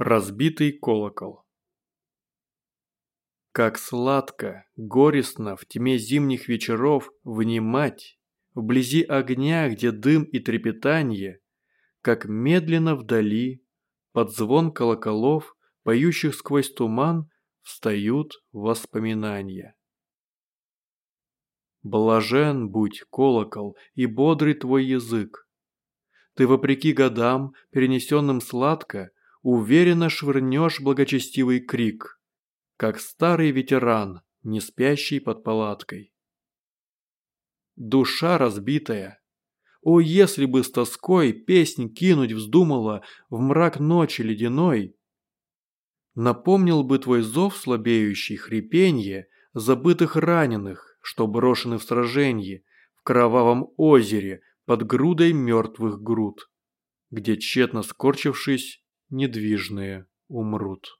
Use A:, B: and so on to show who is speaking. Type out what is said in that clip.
A: Разбитый колокол. Как сладко, горестно в тьме зимних вечеров внимать, Вблизи огня, где дым и трепетанье, Как медленно вдали, под звон колоколов, Поющих сквозь туман, встают воспоминания. Блажен будь, колокол, и бодрый твой язык. Ты вопреки годам, перенесенным сладко, уверенно швырнешь благочестивый крик, как старый ветеран, не спящий под палаткой. Душа разбитая. О, если бы с тоской песнь кинуть вздумала в мрак ночи ледяной, напомнил бы твой зов слабеющий хрипенье забытых раненых, что брошены в сраженье, в кровавом озере под грудой мертвых груд, где, тщетно скорчившись, недвижные умрут.